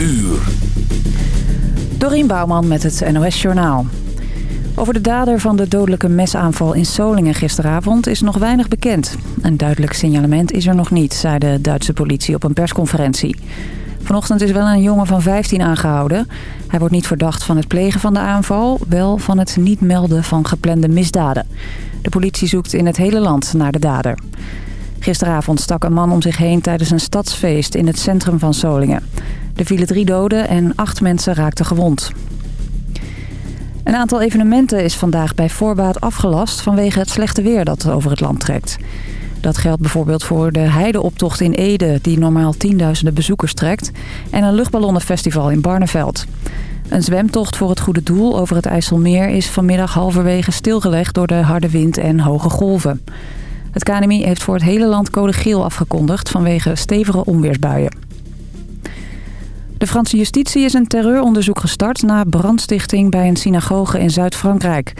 uur. Dorien Bouwman met het NOS Journaal. Over de dader van de dodelijke mesaanval in Solingen gisteravond is nog weinig bekend. Een duidelijk signalement is er nog niet, zei de Duitse politie op een persconferentie. Vanochtend is wel een jongen van 15 aangehouden. Hij wordt niet verdacht van het plegen van de aanval, wel van het niet melden van geplande misdaden. De politie zoekt in het hele land naar de dader. Gisteravond stak een man om zich heen tijdens een stadsfeest in het centrum van Solingen. Er vielen drie doden en acht mensen raakten gewond. Een aantal evenementen is vandaag bij voorbaat afgelast vanwege het slechte weer dat over het land trekt. Dat geldt bijvoorbeeld voor de heideoptocht in Ede, die normaal tienduizenden bezoekers trekt, en een luchtballonnenfestival in Barneveld. Een zwemtocht voor het goede doel over het IJsselmeer is vanmiddag halverwege stilgelegd door de harde wind en hoge golven. Het KNMI heeft voor het hele land code geel afgekondigd vanwege stevige onweersbuien. De Franse justitie is een terreuronderzoek gestart na brandstichting bij een synagoge in Zuid-Frankrijk.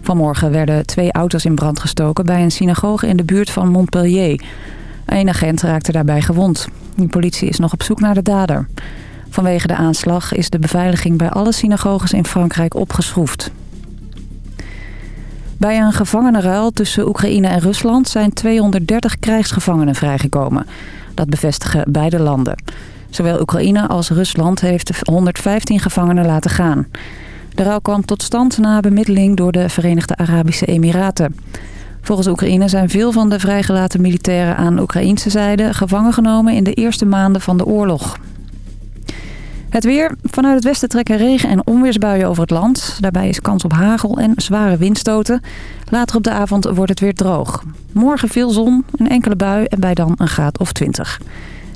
Vanmorgen werden twee auto's in brand gestoken bij een synagoge in de buurt van Montpellier. Een agent raakte daarbij gewond. De politie is nog op zoek naar de dader. Vanwege de aanslag is de beveiliging bij alle synagoges in Frankrijk opgeschroefd. Bij een gevangenenruil tussen Oekraïne en Rusland zijn 230 krijgsgevangenen vrijgekomen. Dat bevestigen beide landen. Zowel Oekraïne als Rusland heeft 115 gevangenen laten gaan. De ruil kwam tot stand na bemiddeling door de Verenigde Arabische Emiraten. Volgens Oekraïne zijn veel van de vrijgelaten militairen aan Oekraïnse zijde gevangen genomen in de eerste maanden van de oorlog. Het weer. Vanuit het westen trekken regen- en onweersbuien over het land. Daarbij is kans op hagel en zware windstoten. Later op de avond wordt het weer droog. Morgen veel zon, een enkele bui en bij dan een graad of 20.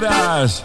nuestras.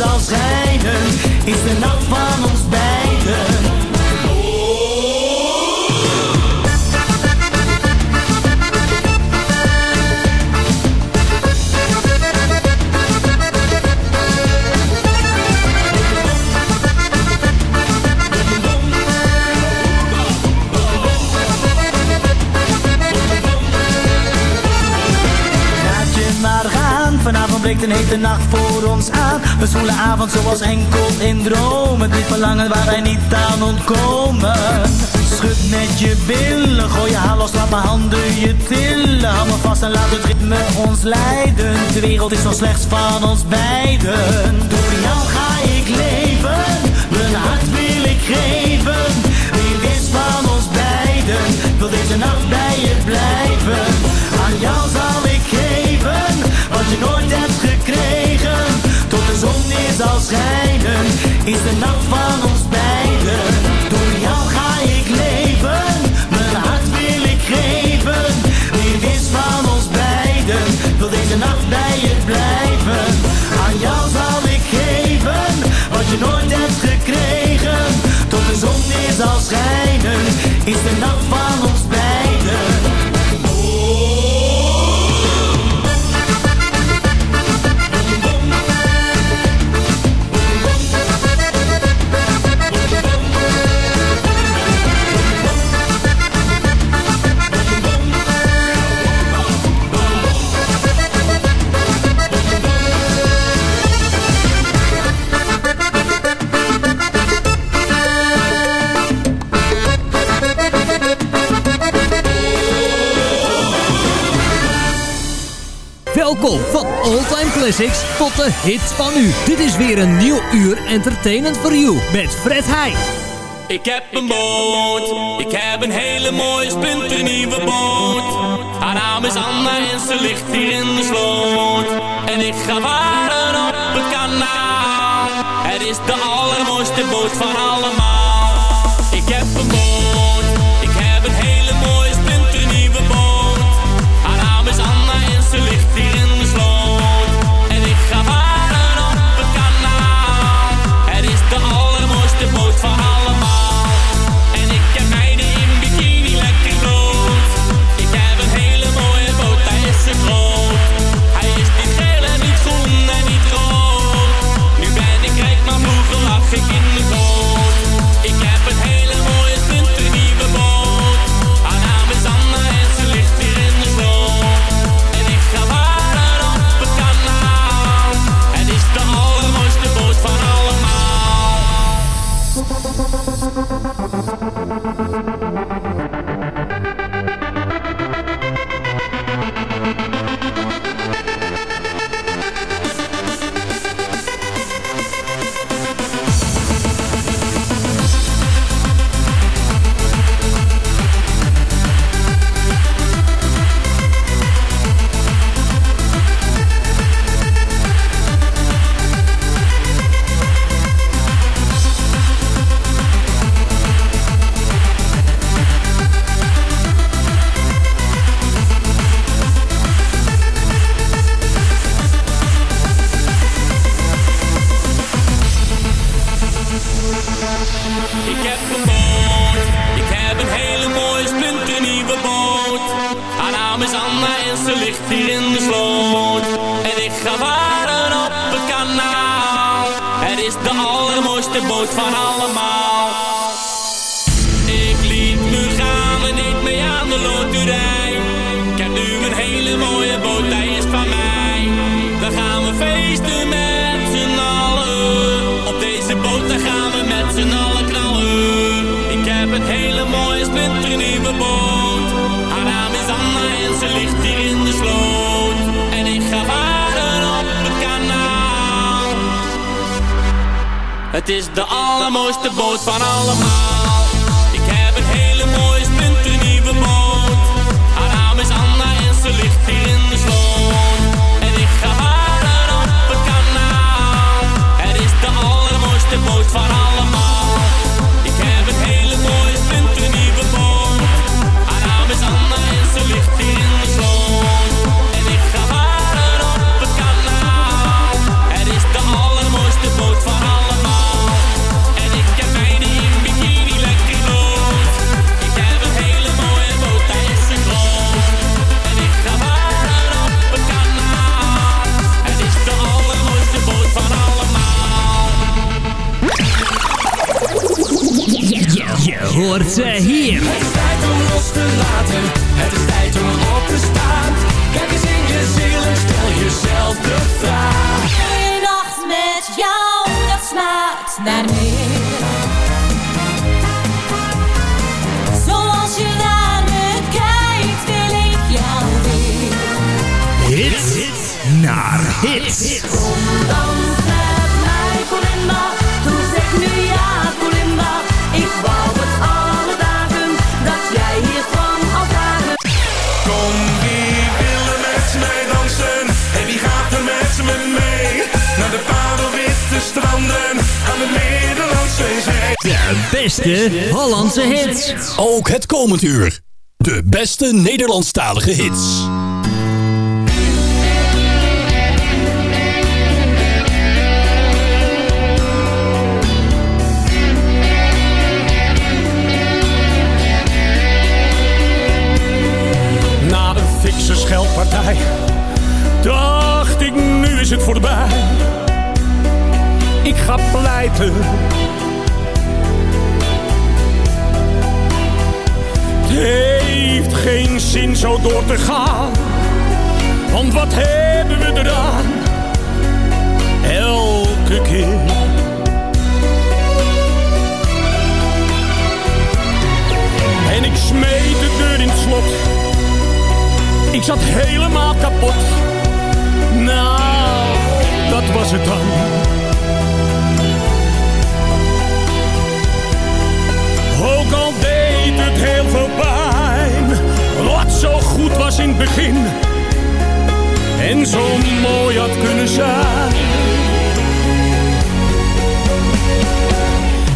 zal schijnen, is de nacht van ons beiden. Breekt een hete nacht voor ons aan. We zoelen avond zoals enkel in dromen. Dit verlangen waar wij niet aan ontkomen. Schud met je billen, gooi je haar los, laat mijn handen je tillen. Hou me vast en laat het ritme ons leiden. De wereld is nog slechts van ons beiden. Door jou ga ik leven, mijn hart wil ik geven. Wie is van ons beiden, wil deze nacht bij je blijven. Aan jou zal je nooit hebt gekregen. Tot de zon weer zal schijnen, is de nacht van ons beiden. Door jou ga ik leven, mijn hart wil ik geven. Wie is van ons beiden, wil deze nacht bij je blijven. Aan jou zal ik geven, wat je nooit hebt gekregen. Tot de zon weer zal schijnen, is de nacht van ons classics tot de hits van nu. Dit is weer een nieuw uur entertainment for you met Fred Heij. Ik heb een boot, ik heb een hele mooie splinternieuwe boot. Haar naam is Anna en ze ligt hier in de sloot. En ik ga varen op het kanaal. Het is de allermooiste boot van allemaal. Ik liet me gaan en deed mee aan de loterij. Ik heb nu een hele mooie boot, hij is van mij. Dan gaan we feesten met z'n allen. Op deze boot dan gaan we met z'n allen knallen. Ik heb een hele mooie splinternieuwe boot. Het is de allermooiste boot van allemaal. Hoort ze hier. Het is tijd om los te laten, het is tijd om op te staan. Kijk eens in je ziel en stel jezelf de vraag. Een nacht met jou, dat smaakt naar meer. Zoals je naar me kijkt, wil ik jou weer. Hits naar hits. Kom beste Hollandse hits. Ook het komend uur. De beste Nederlandstalige hits. Na een fikse scheldpartij dacht ik, nu is het voorbij. Ik ga pleiten. Heeft geen zin zo door te gaan. Want wat hebben we eraan? Elke keer. En ik smeet de deur in het slot. Ik zat helemaal kapot. goed was het dan? Ook al deed het heel veel pijn, wat zo goed was in het begin en zo mooi had kunnen zijn.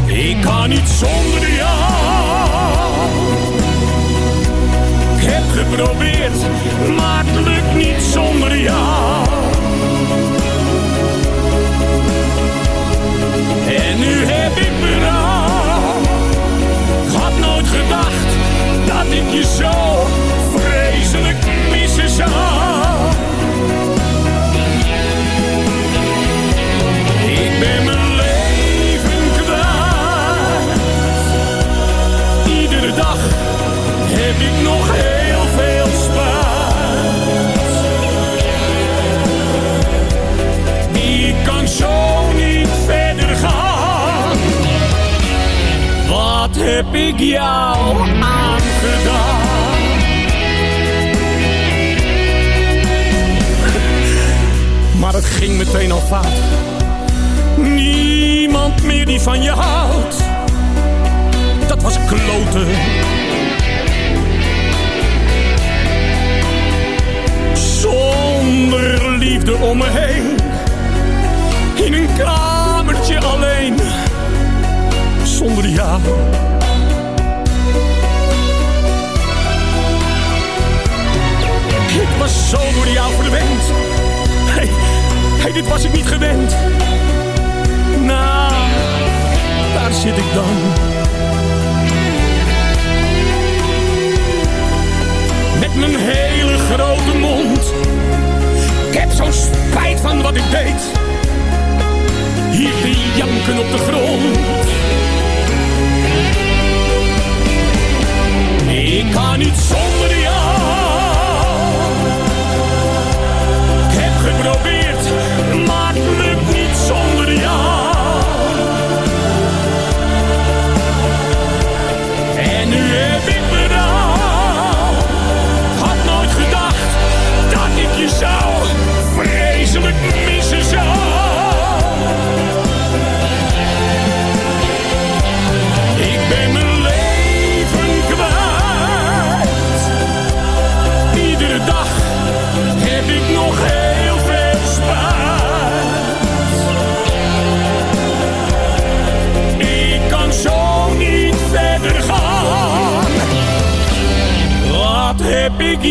Ik kan niet zonder jou. Ik heb geprobeerd, maar het lukt niet zonder jou. En nu heb ik je zo vreselijk missen zou. Al. Niemand meer die van je houdt. Dat was kloten. Zonder liefde om me heen. In een kamertje alleen. Zonder jou. Ik was zo door jou verwend. Hey, dit was ik niet gewend. Nou, daar zit ik dan. Met mijn hele grote mond. Ik heb zo'n spijt van wat ik deed. Hier te janken op de grond. Ik kan niet zonder jou.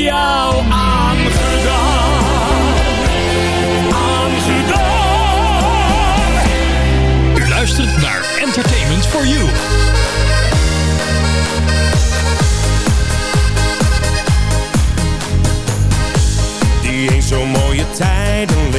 Jou aangedaan? Aangedaan. U luistert naar Entertainment for You. Die eens zo mooie tijden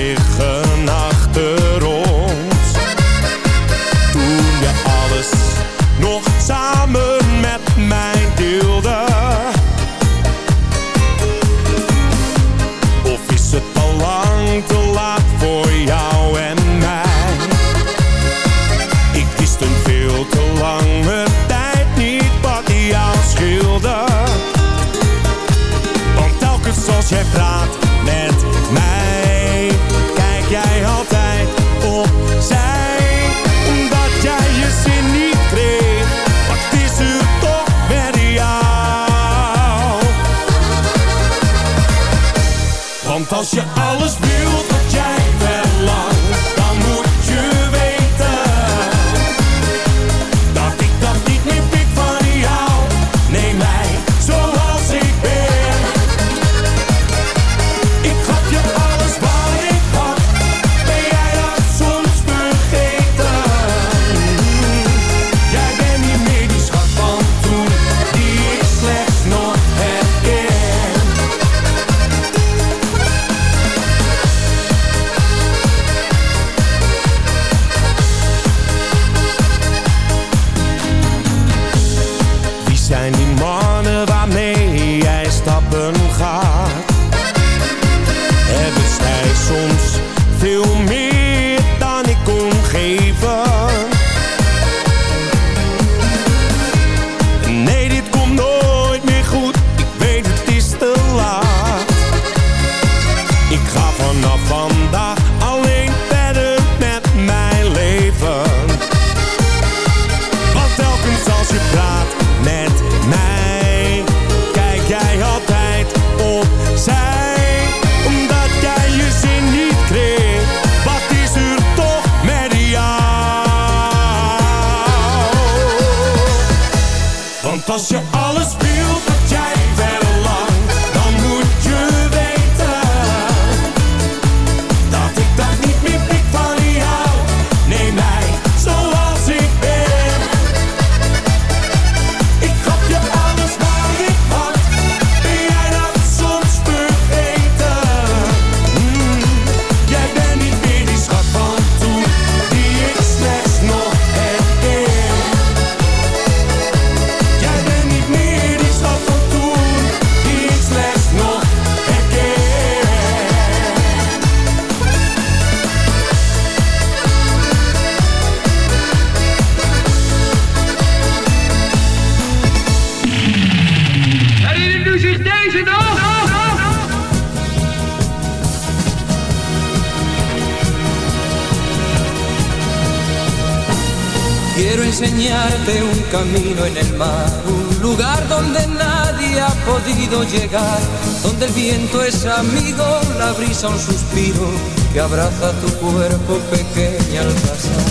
es amigo, la brisa un suspiro que abraza tu cuerpo pequeña al pasar.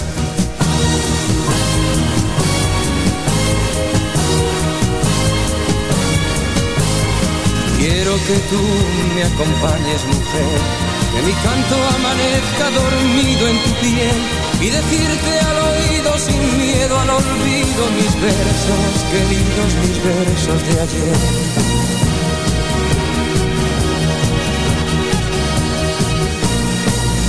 Quiero que tú me acompañes, mujer, que mi canto amanezca dormido en tu piel y decirte al oído sin miedo al olvido mis versos, queridos mis versos de ayer.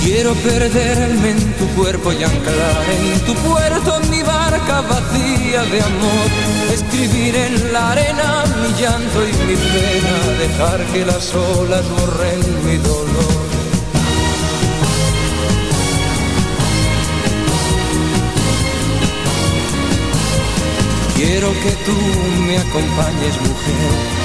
Quiero perderme en tu cuerpo y anclar en tu puerto mi barca vacía de amor. Escribir en la arena mi llanto y mi pena, dejar que las olas borren mi dolor. Quiero que tú me acompañes, mujer,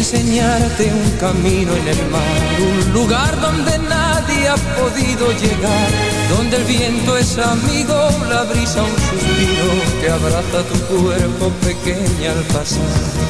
Enseñarte un camino en el mar, un lugar donde nadie ha podido llegar, donde el viento es amigo, la brisa un suspiro que abraza tu cuerpo pequeña al pasar.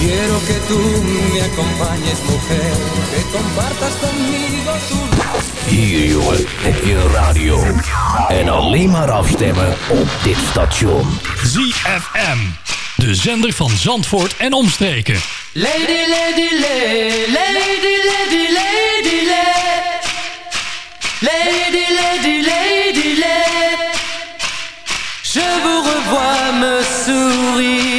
Quiero que tú me acompañes, mujer, que compartas conmigo tu... Hier jongen, heb je radio. En alleen maar afstemmen op dit station. ZFM. De zender van Zandvoort en omstreken. Lady, lady, lady, lady, lady, lady, lady, lady, lady, lady, Je vous revois me sourire.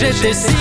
je t'ai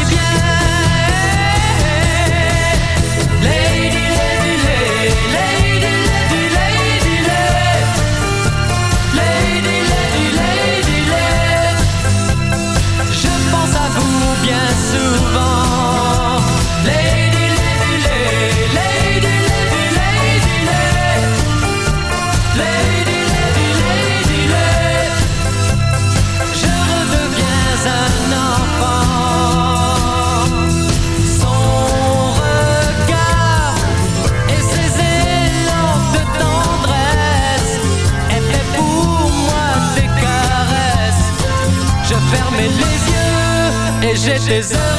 is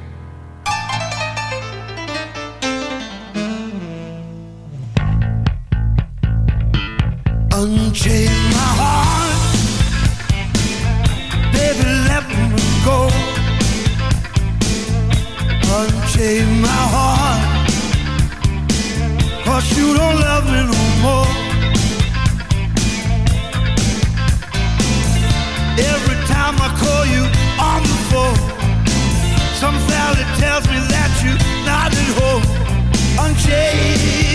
on the floor. Some fella tells me that you're not at home. Unchained.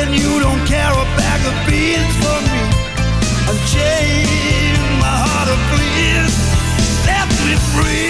Then you don't care a bag of beans for me. Unchain my heart of please. Set me free.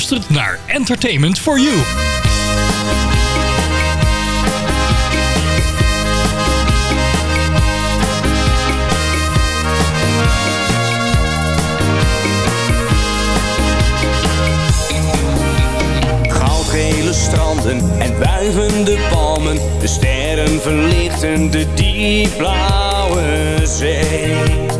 Luistert naar Entertainment for You. Goudgele stranden en wuivende palmen. De sterren verlichten de diepblauwe zee.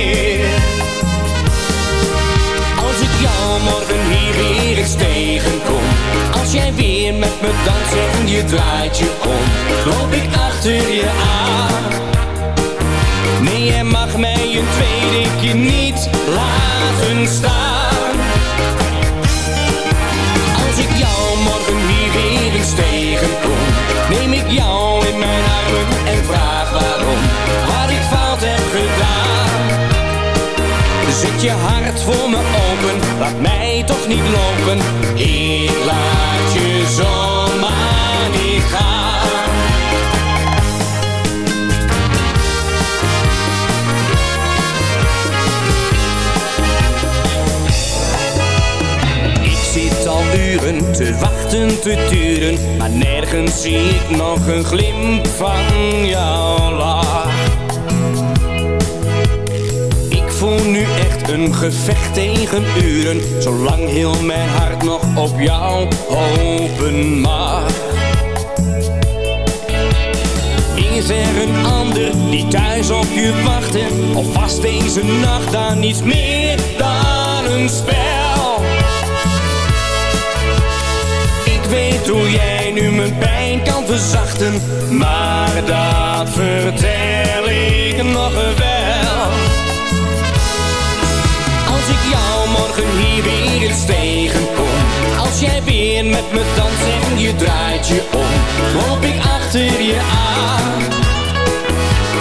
Jou morgen hier weer eens tegenkom. Als jij weer met me danst en je draait je om. Loop ik achter je aan. Nee, jij mag mij een tweede keer niet laten staan. Als ik jou morgen hier weer eens tegenkom, neem ik jou in mijn armen en vraag waarom, wat ik fout heb gedaan. Zet je hart voor me open, laat mij toch niet lopen, ik laat je zomaar niet gaan. Ik zit al uren te wachten, te turen, maar nergens zie ik nog een glimp van jouw lach. Ik voel nu een gevecht tegen uren, zolang heel mijn hart nog op jou hopen mag. Is er een ander die thuis op je wachtte? Of was deze nacht dan niets meer dan een spel? Ik weet hoe jij nu mijn pijn kan verzachten, maar dat vertel ik nog wel. Hier weer eens tegenkom, als jij weer met me danst en je draait je om, loop ik achter je aan.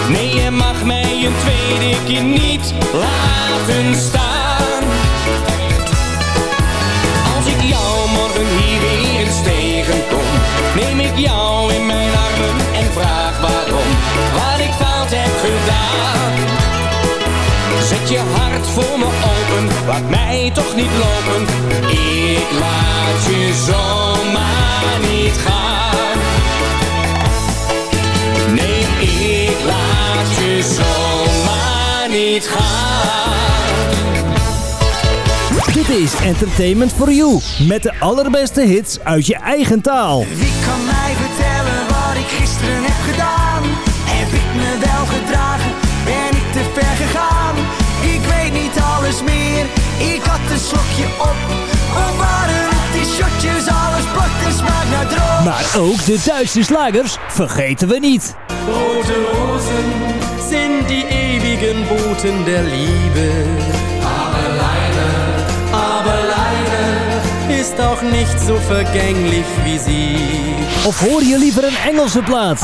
Nee, je mag mij een tweede keer niet laten staan. Je hart voor me open, laat mij toch niet lopen. Ik laat je zomaar niet gaan. Nee, ik laat je zomaar niet gaan. Dit is Entertainment for You. Met de allerbeste hits uit je eigen taal. Wie kan mij slokje op. Op waren die shotjes, alles plakt en smaakt naar droog. Maar ook de Duitse slagers vergeten we niet. Rote Rosen sind die ewigen Boten der Liebe. Aber leider, aber leider ist auch nicht so vergänglich wie sie. Of hoor je liever een Engelse plaat?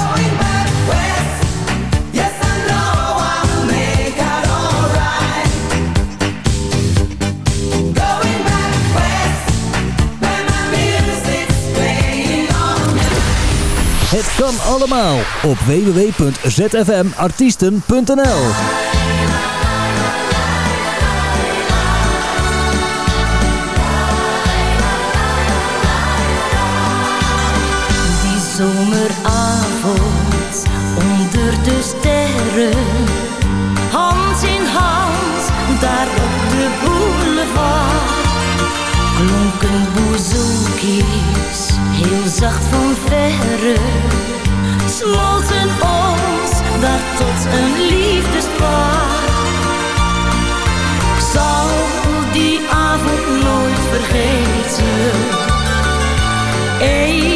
Het kan allemaal op www.zfmartiesten.nl verre, smolten ons daar tot een liefdespaar. Ik zal die avond nooit vergeten. Eens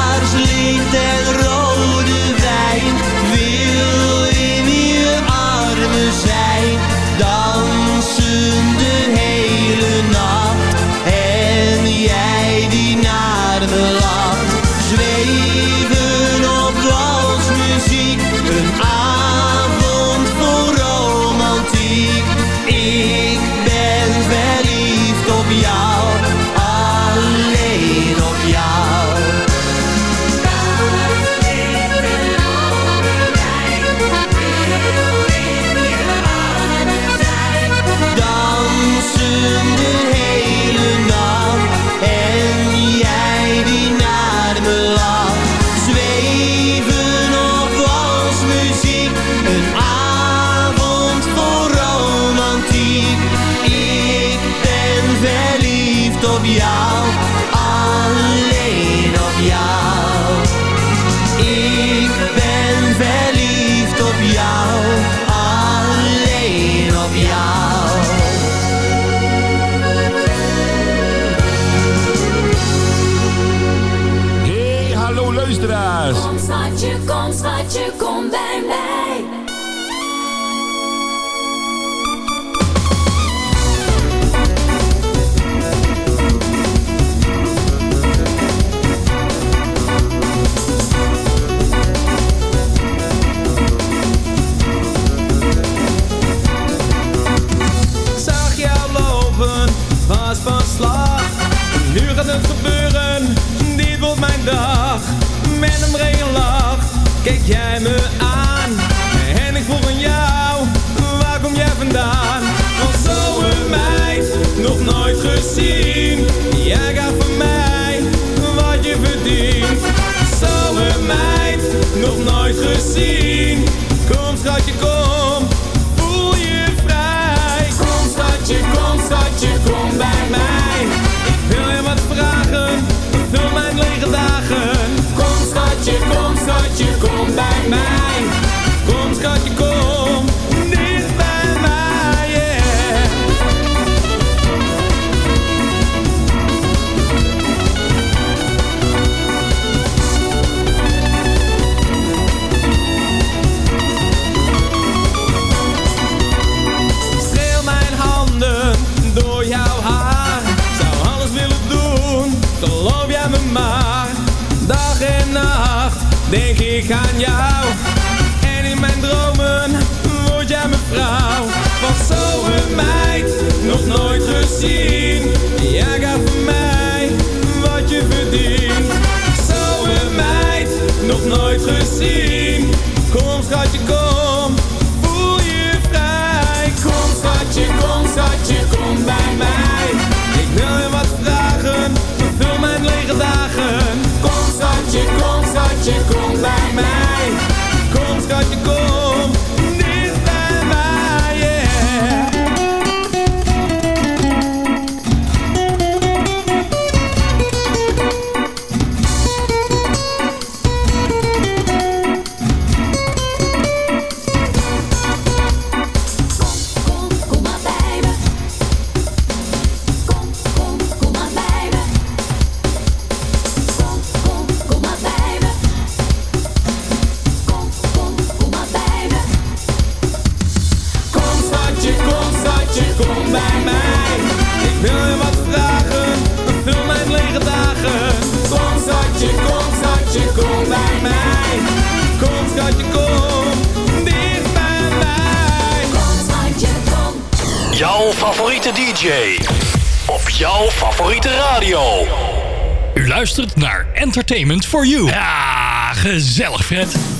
liefde en. Entertainment for You. Ja, gezellig Fred.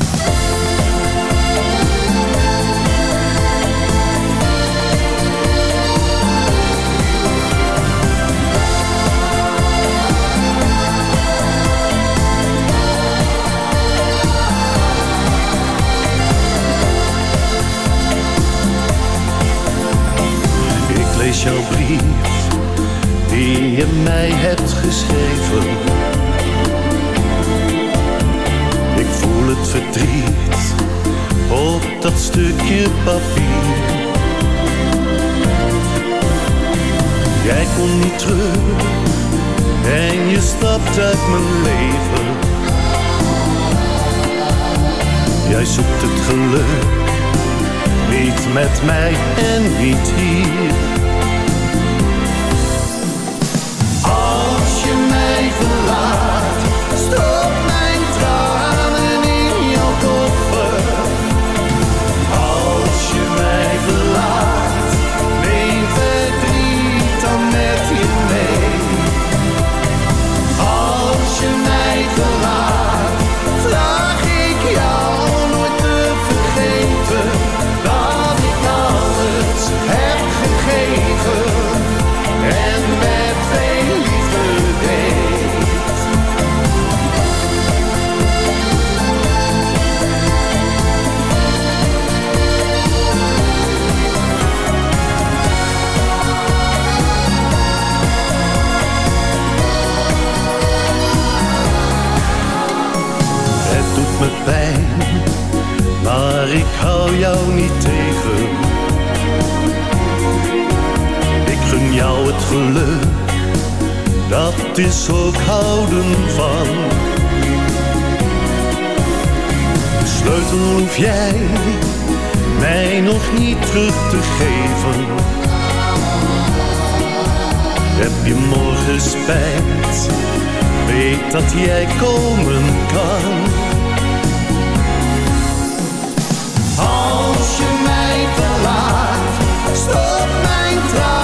tea. dat is ook houden van. De sleutel hoef jij mij nog niet terug te geven. Heb je morgen spijt, weet dat jij komen kan. Als je mij verlaat, stop mijn trouw.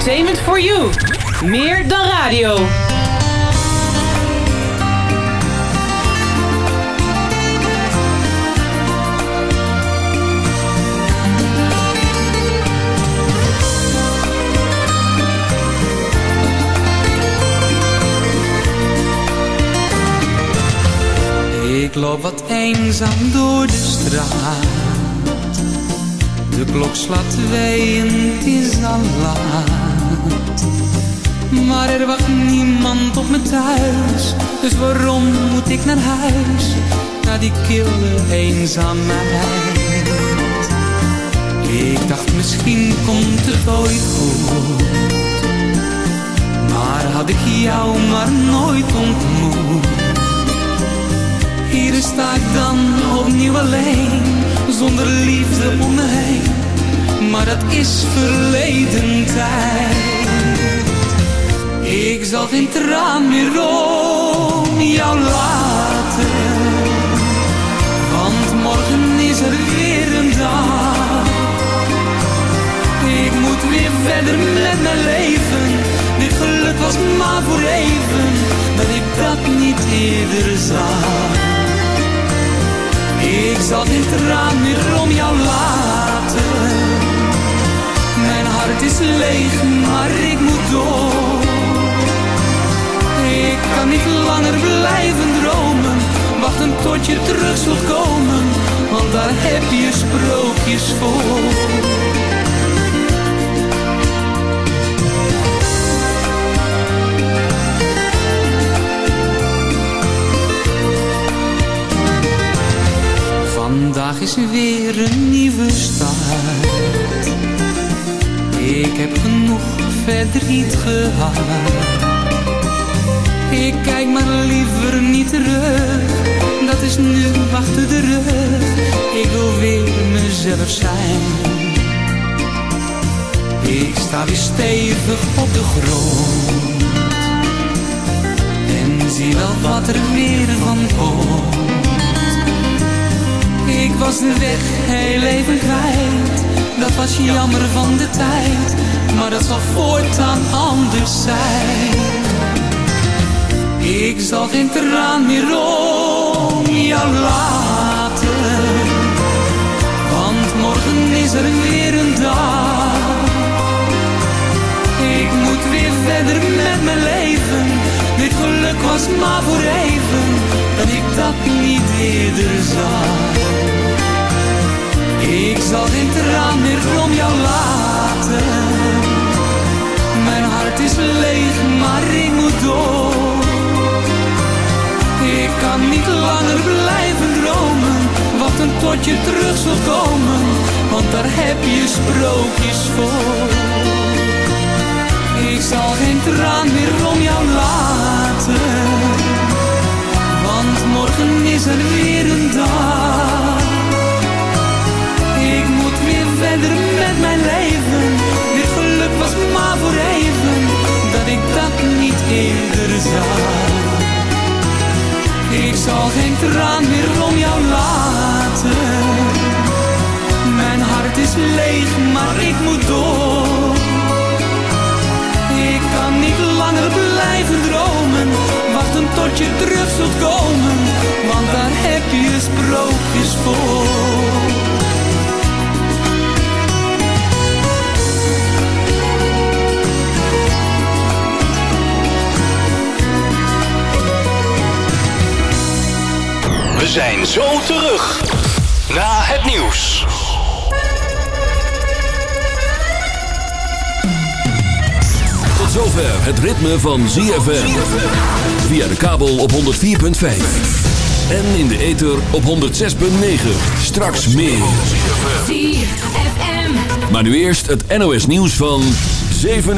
Entertainment for You. Meer dan radio. Ik loop wat eenzaam door de straat. De klok slaat twee en is al laat. Maar er wacht niemand op me thuis. Dus waarom moet ik naar huis? Naar die kille eenzaamheid. Ik dacht misschien komt het ooit goed. Maar had ik jou maar nooit ontmoet. Hier sta ik dan opnieuw alleen, zonder liefde om me heen. Maar dat is verleden tijd. Ik zal geen traan meer om jou laten. Want morgen is er weer een dag. Ik moet weer verder met mijn leven. Dit geluk was maar voor even, dat ik dat niet eerder zag. Ik zal geen traan meer om jou laten. Mijn hart is leeg, maar ik moet door. Kan niet langer blijven dromen, wachten tot je terug zult komen, want daar heb je sprookjes voor. Vandaag is weer een nieuwe start. Ik heb genoeg verdriet gehad. Ik kijk maar liever niet terug. Dat is nu achter de rug. Ik wil weer mezelf zijn. Ik sta weer stevig op de grond. En zie wel wat er weer van komt. Ik was de weg heel even kwijt. Dat was jammer van de tijd. Maar dat zal voortaan anders zijn. Ik zal geen traan meer om jou laten. Want morgen is er weer een dag. Ik moet weer verder met mijn leven. Dit geluk was maar voor even. Dat ik dat niet eerder zag. Ik zal geen traan meer om jou laten. Mijn hart is leeg, maar ik moet door. Kan niet langer blijven dromen, wachten tot je terug zult komen, want daar heb je sprookjes voor. Ik zal geen traan meer om jou laten, want morgen is er weer een dag. Ik moet weer verder met mijn leven, dit geluk was maar voor even, dat ik dat niet eerder zag. Ik zal geen traan meer om jou laten. Mijn hart is leeg, maar ik moet door. Ik kan niet langer blijven dromen. Wachten tot je terug zult komen. Want daar heb je sprookjes voor. We zijn zo terug na het nieuws. Tot zover het ritme van ZFM. Via de kabel op 104.5. En in de ether op 106.9. Straks meer. ZFM. Maar nu eerst het NOS nieuws van 7 uur.